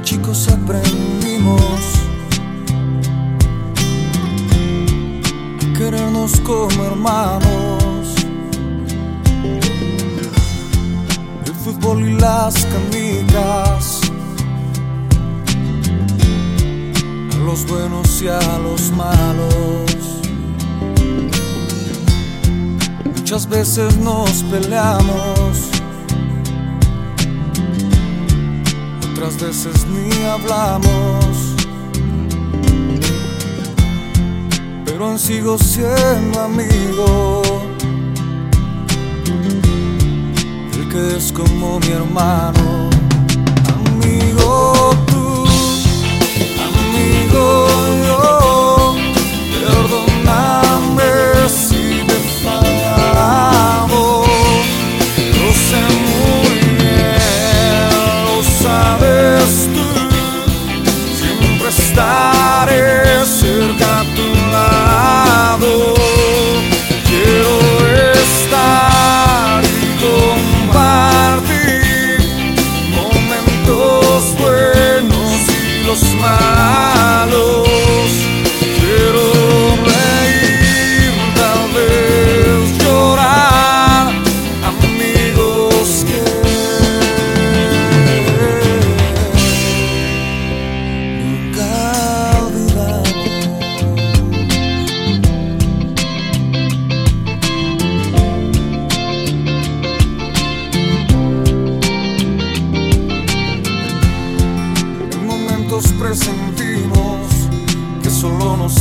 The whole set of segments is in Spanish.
juntos aprendimos a querernos como hermanos. El fútbol y las canicas, a los buenos y a los malos. Muchas veces nos peleamos. Otras veces ni hablamos. Pero aún sigo siendo amigo. El que es como mi hermano.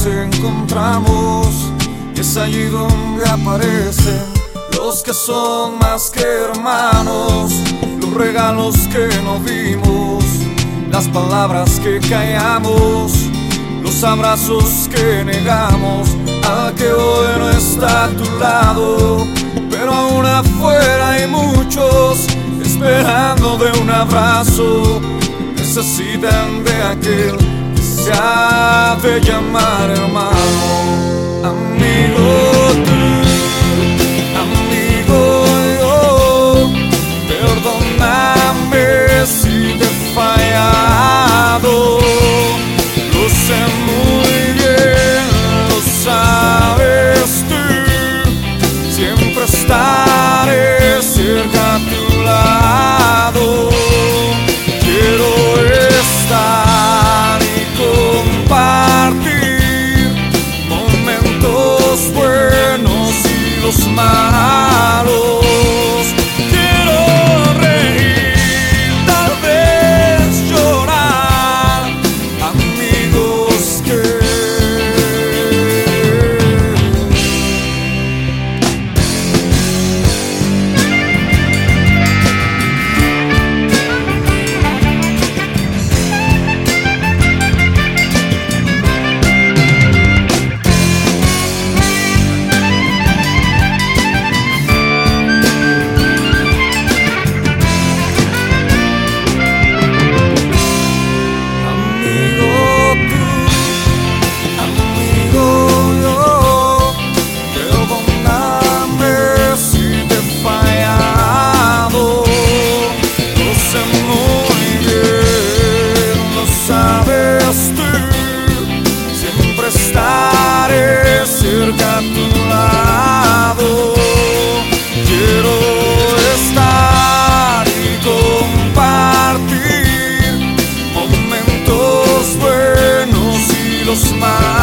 Encontramos es allí donde aparecen los que son más que hermanos, los regalos que no vimos, las palabras que callamos, los abrazos que negamos, a que hoy no está a tu lado, pero aún afuera hay muchos esperando de un abrazo necesitan de aquel que se llamar hermano, amigo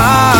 Ah.